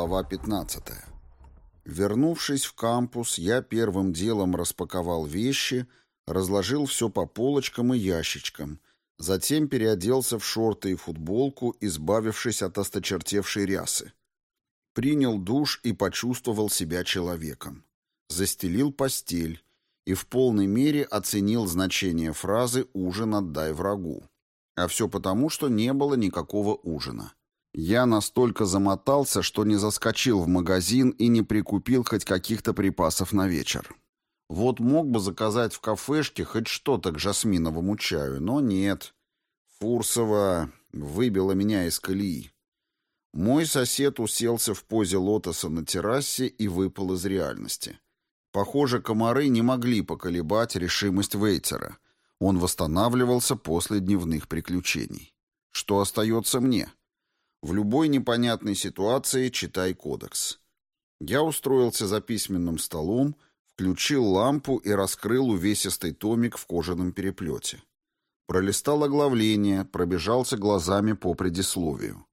Глава 15. Вернувшись в кампус, я первым делом распаковал вещи, разложил все по полочкам и ящичкам, затем переоделся в шорты и футболку, избавившись от осточертевшей рясы. Принял душ и почувствовал себя человеком. Застелил постель и в полной мере оценил значение фразы «ужин отдай врагу». А все потому, что не было никакого ужина. Я настолько замотался, что не заскочил в магазин и не прикупил хоть каких-то припасов на вечер. Вот мог бы заказать в кафешке хоть что-то к жасминовому чаю, но нет. Фурсова выбила меня из колеи. Мой сосед уселся в позе лотоса на террасе и выпал из реальности. Похоже, комары не могли поколебать решимость Вейтера. Он восстанавливался после дневных приключений. Что остается мне? — в любой непонятной ситуации читай кодекс. Я устроился за письменным столом, включил лампу и раскрыл увесистый томик в кожаном переплете. Пролистал оглавление, пробежался глазами по предисловию.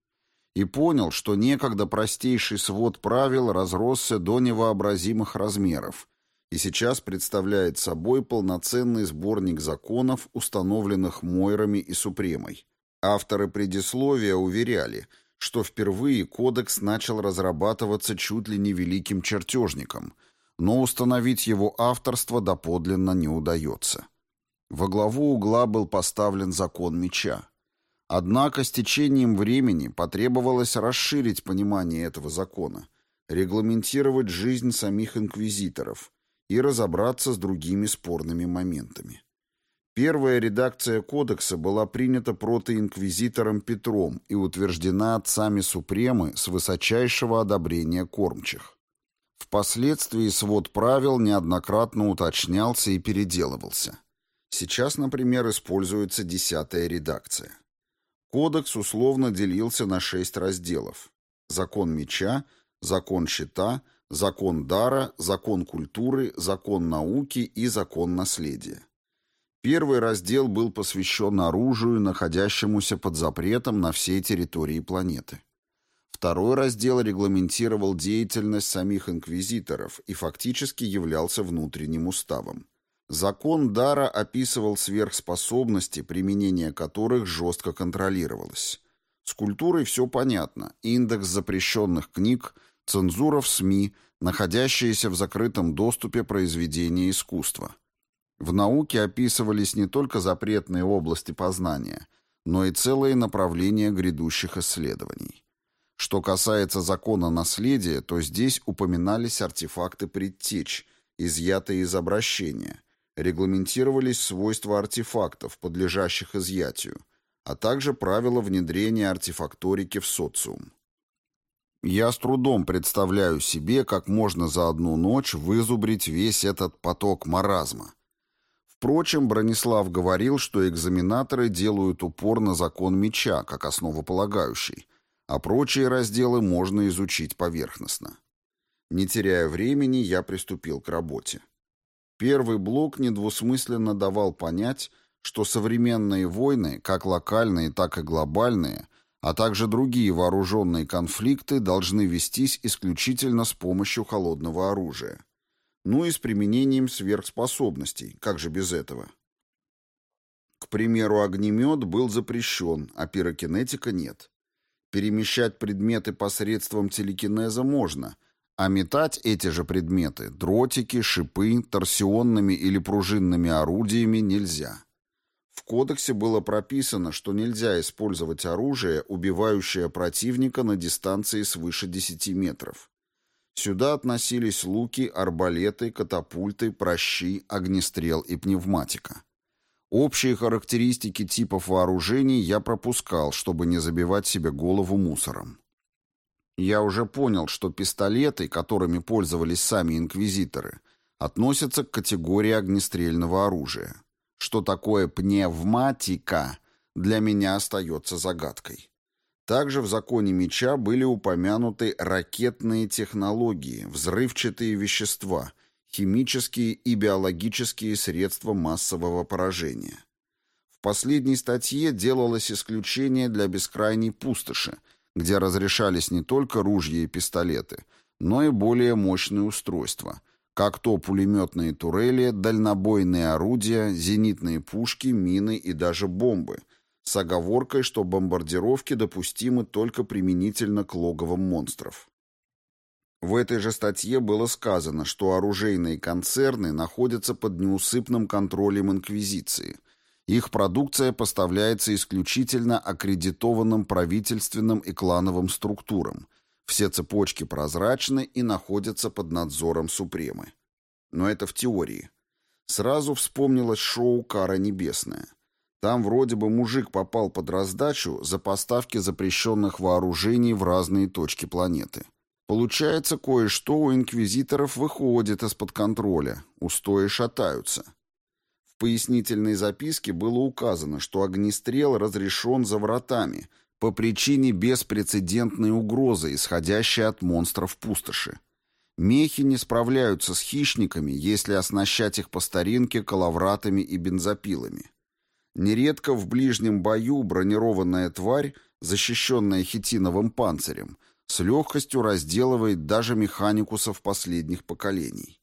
И понял, что некогда простейший свод правил разросся до невообразимых размеров и сейчас представляет собой полноценный сборник законов, установленных Мойрами и Супремой. Авторы предисловия уверяли, что впервые кодекс начал разрабатываться чуть ли не великим чертежником, но установить его авторство доподлинно не удается. Во главу угла был поставлен закон меча. Однако с течением времени потребовалось расширить понимание этого закона, регламентировать жизнь самих инквизиторов и разобраться с другими спорными моментами. Первая редакция кодекса была принята протоинквизитором Петром и утверждена отцами Супремы с высочайшего одобрения кормчих. Впоследствии свод правил неоднократно уточнялся и переделывался. Сейчас, например, используется десятая редакция. Кодекс условно делился на шесть разделов. Закон меча, закон щита, закон дара, закон культуры, закон науки и закон наследия. Первый раздел был посвящен оружию, находящемуся под запретом на всей территории планеты. Второй раздел регламентировал деятельность самих инквизиторов и фактически являлся внутренним уставом. Закон Дара описывал сверхспособности, применение которых жестко контролировалось. С культурой все понятно. Индекс запрещенных книг, цензура в СМИ, находящиеся в закрытом доступе произведения искусства – в науке описывались не только запретные области познания, но и целые направления грядущих исследований. Что касается закона наследия, то здесь упоминались артефакты предтеч, изъятые из обращения, регламентировались свойства артефактов, подлежащих изъятию, а также правила внедрения артефакторики в социум. Я с трудом представляю себе, как можно за одну ночь вызубрить весь этот поток маразма. Впрочем, Бронислав говорил, что экзаменаторы делают упор на закон меча, как основополагающий, а прочие разделы можно изучить поверхностно. Не теряя времени, я приступил к работе. Первый блок недвусмысленно давал понять, что современные войны, как локальные, так и глобальные, а также другие вооруженные конфликты должны вестись исключительно с помощью холодного оружия ну и с применением сверхспособностей, как же без этого. К примеру, огнемет был запрещен, а пирокинетика нет. Перемещать предметы посредством телекинеза можно, а метать эти же предметы, дротики, шипы, торсионными или пружинными орудиями нельзя. В кодексе было прописано, что нельзя использовать оружие, убивающее противника на дистанции свыше 10 метров. Сюда относились луки, арбалеты, катапульты, прощи, огнестрел и пневматика. Общие характеристики типов вооружений я пропускал, чтобы не забивать себе голову мусором. Я уже понял, что пистолеты, которыми пользовались сами инквизиторы, относятся к категории огнестрельного оружия. Что такое пневматика, для меня остается загадкой. Также в законе меча были упомянуты ракетные технологии, взрывчатые вещества, химические и биологические средства массового поражения. В последней статье делалось исключение для бескрайней пустоши, где разрешались не только ружья и пистолеты, но и более мощные устройства, как то пулеметные турели, дальнобойные орудия, зенитные пушки, мины и даже бомбы, с оговоркой, что бомбардировки допустимы только применительно к логовам монстров. В этой же статье было сказано, что оружейные концерны находятся под неусыпным контролем Инквизиции. Их продукция поставляется исключительно аккредитованным правительственным и клановым структурам. Все цепочки прозрачны и находятся под надзором Супремы. Но это в теории. Сразу вспомнилось шоу «Кара небесная». Там вроде бы мужик попал под раздачу за поставки запрещенных вооружений в разные точки планеты. Получается, кое-что у инквизиторов выходит из-под контроля, устои шатаются. В пояснительной записке было указано, что огнестрел разрешен за вратами по причине беспрецедентной угрозы, исходящей от монстров пустоши. Мехи не справляются с хищниками, если оснащать их по старинке коловратами и бензопилами. Нередко в ближнем бою бронированная тварь, защищенная хитиновым панцирем, с легкостью разделывает даже механикусов последних поколений.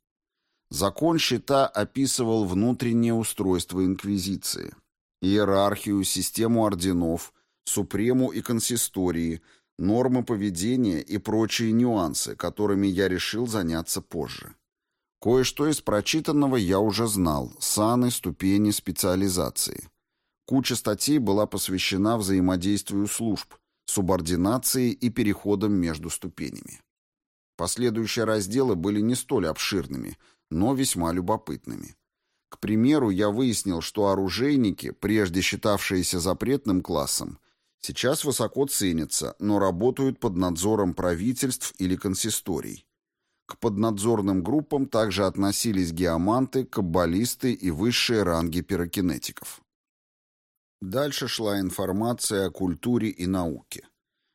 Закон щита описывал внутреннее устройство Инквизиции, иерархию, систему орденов, супрему и консистории, нормы поведения и прочие нюансы, которыми я решил заняться позже. Кое-что из прочитанного я уже знал, саны, ступени, специализации. Куча статей была посвящена взаимодействию служб, субординации и переходом между ступенями. Последующие разделы были не столь обширными, но весьма любопытными. К примеру, я выяснил, что оружейники, прежде считавшиеся запретным классом, сейчас высоко ценятся, но работают под надзором правительств или консисторий. К поднадзорным группам также относились геоманты, каббалисты и высшие ранги пирокинетиков. Дальше шла информация о культуре и науке.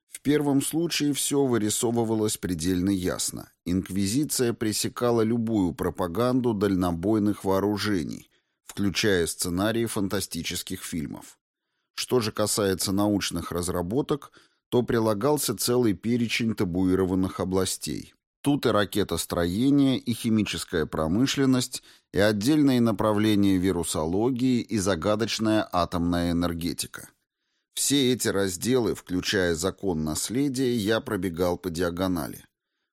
В первом случае все вырисовывалось предельно ясно. Инквизиция пресекала любую пропаганду дальнобойных вооружений, включая сценарии фантастических фильмов. Что же касается научных разработок, то прилагался целый перечень табуированных областей. Тут и ракетостроение, и химическая промышленность, и отдельные направления вирусологии, и загадочная атомная энергетика. Все эти разделы, включая закон наследия, я пробегал по диагонали.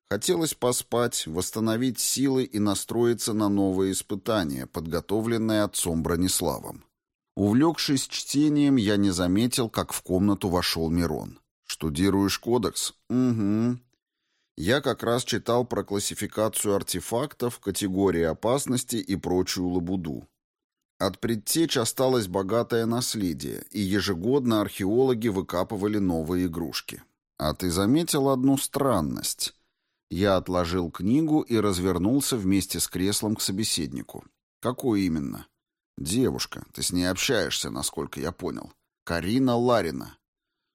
Хотелось поспать, восстановить силы и настроиться на новые испытания, подготовленные отцом Брониславом. Увлекшись чтением, я не заметил, как в комнату вошел Мирон. «Штудируешь кодекс?» «Угу. Я как раз читал про классификацию артефактов, категории опасности и прочую лабуду. От предтеч осталось богатое наследие, и ежегодно археологи выкапывали новые игрушки. А ты заметил одну странность? Я отложил книгу и развернулся вместе с креслом к собеседнику. Какую именно? Девушка. Ты с ней общаешься, насколько я понял. Карина Ларина.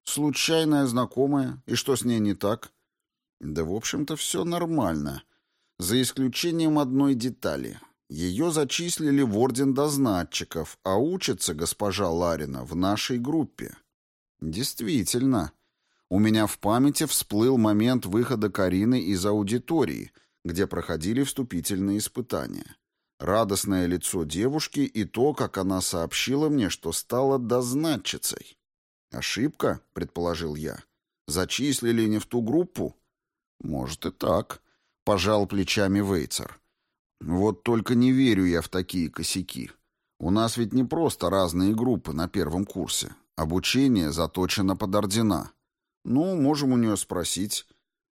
Случайная знакомая. И что с ней не так? Да, в общем-то, все нормально. За исключением одной детали. Ее зачислили в орден дознатчиков, а учится госпожа Ларина в нашей группе. Действительно. У меня в памяти всплыл момент выхода Карины из аудитории, где проходили вступительные испытания. Радостное лицо девушки и то, как она сообщила мне, что стала дознатчицей. «Ошибка», — предположил я. «Зачислили не в ту группу?» «Может и так», — пожал плечами Вейцер. «Вот только не верю я в такие косяки. У нас ведь не просто разные группы на первом курсе. Обучение заточено под ордена. Ну, можем у нее спросить.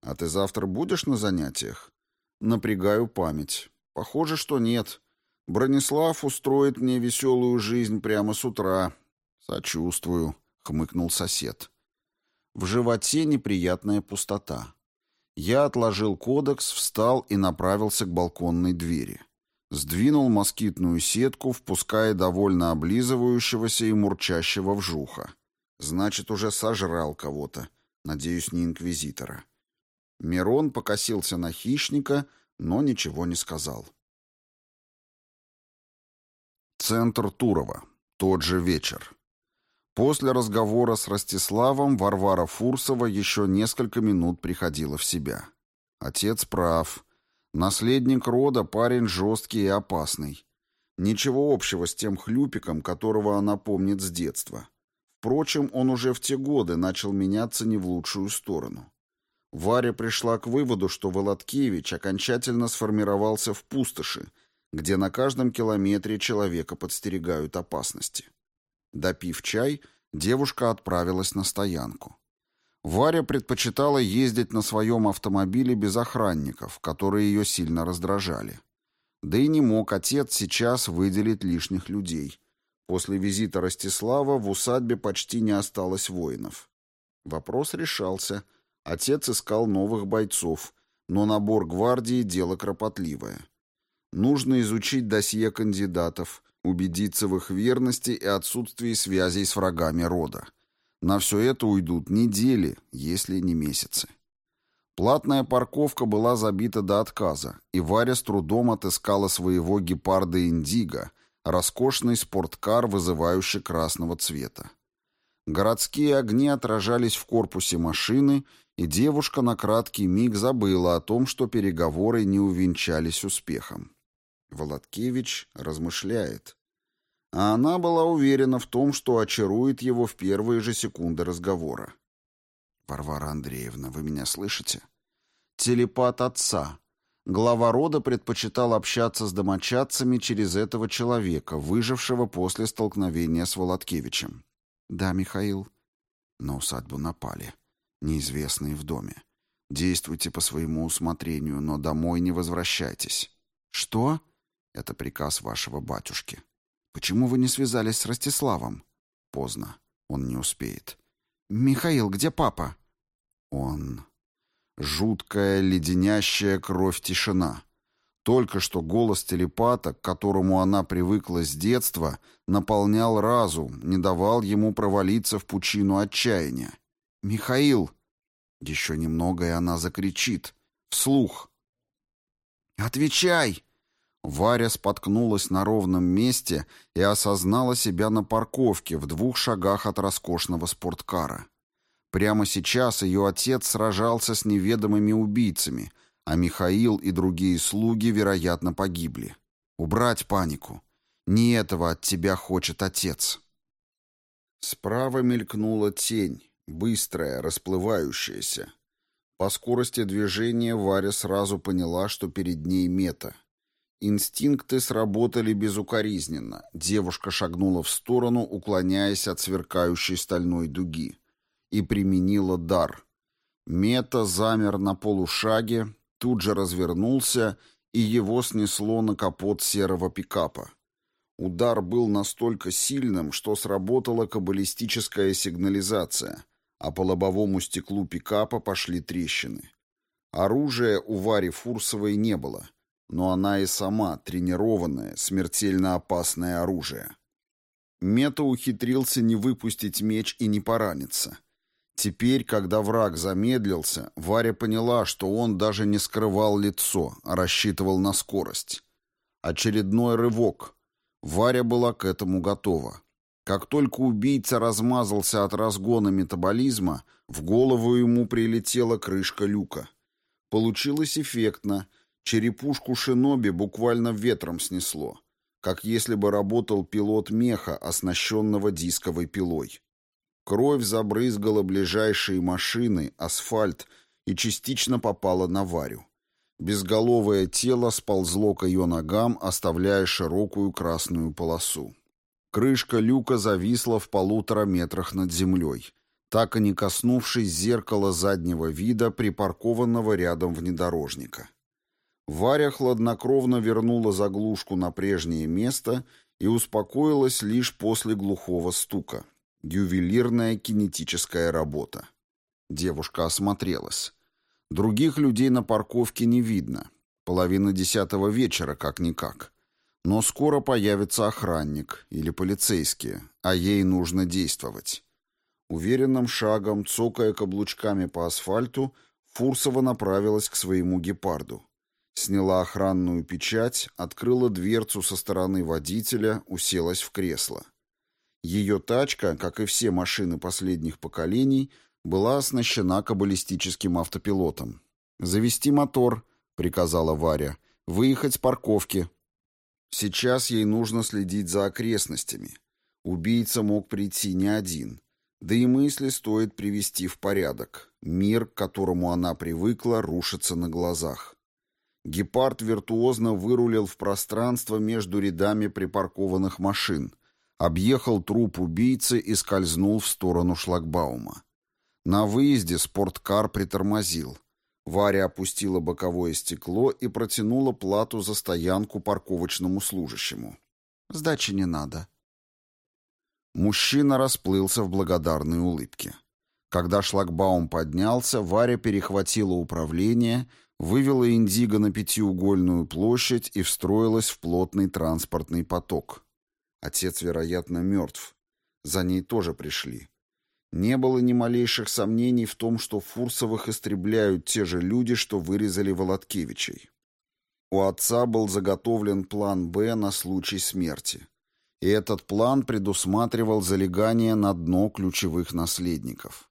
А ты завтра будешь на занятиях?» Напрягаю память. Похоже, что нет. Бронислав устроит мне веселую жизнь прямо с утра. Сочувствую, хмыкнул сосед. В животе неприятная пустота. Я отложил кодекс, встал и направился к балконной двери. Сдвинул москитную сетку, впуская довольно облизывающегося и мурчащего вжуха. Значит, уже сожрал кого-то. Надеюсь, не инквизитора. Мирон покосился на хищника, но ничего не сказал. Центр Турова. Тот же вечер. После разговора с Ростиславом Варвара Фурсова еще несколько минут приходила в себя. Отец прав. Наследник рода парень жесткий и опасный. Ничего общего с тем хлюпиком, которого она помнит с детства. Впрочем, он уже в те годы начал меняться не в лучшую сторону. Варя пришла к выводу, что Володкевич окончательно сформировался в пустоши, где на каждом километре человека подстерегают опасности. Допив чай, девушка отправилась на стоянку. Варя предпочитала ездить на своем автомобиле без охранников, которые ее сильно раздражали. Да и не мог отец сейчас выделить лишних людей. После визита Ростислава в усадьбе почти не осталось воинов. Вопрос решался. Отец искал новых бойцов, но набор гвардии – дело кропотливое. Нужно изучить досье кандидатов, убедиться в их верности и отсутствии связей с врагами рода. На все это уйдут недели, если не месяцы. Платная парковка была забита до отказа, и Варя с трудом отыскала своего гепарда «Индиго», роскошный спорткар, вызывающий красного цвета. Городские огни отражались в корпусе машины, и девушка на краткий миг забыла о том, что переговоры не увенчались успехом. Володкевич размышляет. А она была уверена в том, что очарует его в первые же секунды разговора. «Варвара Андреевна, вы меня слышите?» «Телепат отца. Глава рода предпочитал общаться с домочадцами через этого человека, выжившего после столкновения с Володкевичем». «Да, Михаил». На усадьбу напали. Неизвестные в доме. Действуйте по своему усмотрению, но домой не возвращайтесь. Что? Это приказ вашего батюшки. Почему вы не связались с Ростиславом? Поздно. Он не успеет. Михаил, где папа? Он... Жуткая, леденящая кровь тишина. Только что голос телепата, к которому она привыкла с детства, наполнял разум, не давал ему провалиться в пучину отчаяния. «Михаил!» Еще немного, и она закричит. Вслух. «Отвечай!» Варя споткнулась на ровном месте и осознала себя на парковке в двух шагах от роскошного спорткара. Прямо сейчас ее отец сражался с неведомыми убийцами, а Михаил и другие слуги, вероятно, погибли. Убрать панику. Не этого от тебя хочет отец. Справа мелькнула тень, быстрая, расплывающаяся. По скорости движения Варя сразу поняла, что перед ней мета — Инстинкты сработали безукоризненно. Девушка шагнула в сторону, уклоняясь от сверкающей стальной дуги. И применила дар. Мета замер на полушаге, тут же развернулся, и его снесло на капот серого пикапа. Удар был настолько сильным, что сработала каббалистическая сигнализация, а по лобовому стеклу пикапа пошли трещины. Оружия у Вари Фурсовой не было — но она и сама тренированное, смертельно опасное оружие. Мета ухитрился не выпустить меч и не пораниться. Теперь, когда враг замедлился, Варя поняла, что он даже не скрывал лицо, а рассчитывал на скорость. Очередной рывок. Варя была к этому готова. Как только убийца размазался от разгона метаболизма, в голову ему прилетела крышка люка. Получилось эффектно, Черепушку шиноби буквально ветром снесло, как если бы работал пилот меха, оснащенного дисковой пилой. Кровь забрызгала ближайшие машины, асфальт и частично попала на Варю. Безголовое тело сползло к ее ногам, оставляя широкую красную полосу. Крышка люка зависла в полутора метрах над землей, так и не коснувшись зеркала заднего вида, припаркованного рядом внедорожника. Варя хладнокровно вернула заглушку на прежнее место и успокоилась лишь после глухого стука. Ювелирная кинетическая работа. Девушка осмотрелась. Других людей на парковке не видно. Половина десятого вечера, как-никак. Но скоро появится охранник или полицейские, а ей нужно действовать. Уверенным шагом, цокая каблучками по асфальту, Фурсова направилась к своему гепарду. Сняла охранную печать, открыла дверцу со стороны водителя, уселась в кресло. Ее тачка, как и все машины последних поколений, была оснащена каббалистическим автопилотом. «Завести мотор», — приказала Варя, — «выехать с парковки». Сейчас ей нужно следить за окрестностями. Убийца мог прийти не один. Да и мысли стоит привести в порядок. Мир, к которому она привыкла, рушится на глазах. Гепард виртуозно вырулил в пространство между рядами припаркованных машин, объехал труп убийцы и скользнул в сторону шлагбаума. На выезде спорткар притормозил. Варя опустила боковое стекло и протянула плату за стоянку парковочному служащему. «Сдачи не надо». Мужчина расплылся в благодарной улыбке. Когда шлагбаум поднялся, Варя перехватила управление, вывела Индиго на пятиугольную площадь и встроилась в плотный транспортный поток. Отец, вероятно, мертв. За ней тоже пришли. Не было ни малейших сомнений в том, что Фурсовых истребляют те же люди, что вырезали Володкевичей. У отца был заготовлен план «Б» на случай смерти. И этот план предусматривал залегание на дно ключевых наследников.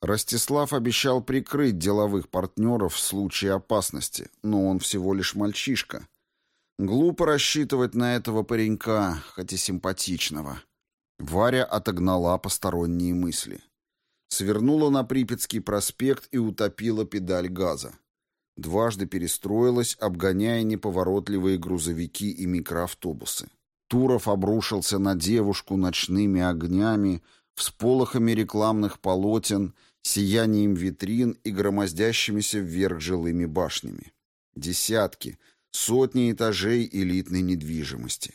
Ростислав обещал прикрыть деловых партнеров в случае опасности, но он всего лишь мальчишка. Глупо рассчитывать на этого паренька, хоть и симпатичного. Варя отогнала посторонние мысли. Свернула на Припятский проспект и утопила педаль газа. Дважды перестроилась, обгоняя неповоротливые грузовики и микроавтобусы. Туров обрушился на девушку ночными огнями, всполохами рекламных полотен, сиянием витрин и громоздящимися вверх жилыми башнями. Десятки, сотни этажей элитной недвижимости.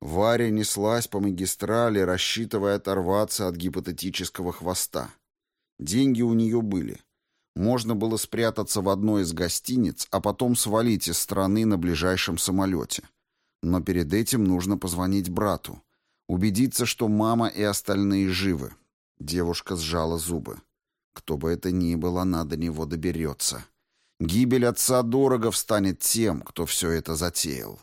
Варя неслась по магистрали, рассчитывая оторваться от гипотетического хвоста. Деньги у нее были. Можно было спрятаться в одной из гостиниц, а потом свалить из страны на ближайшем самолете. Но перед этим нужно позвонить брату. Убедиться, что мама и остальные живы. Девушка сжала зубы. Кто бы это ни было, она до него доберется. Гибель отца дорого встанет тем, кто все это затеял.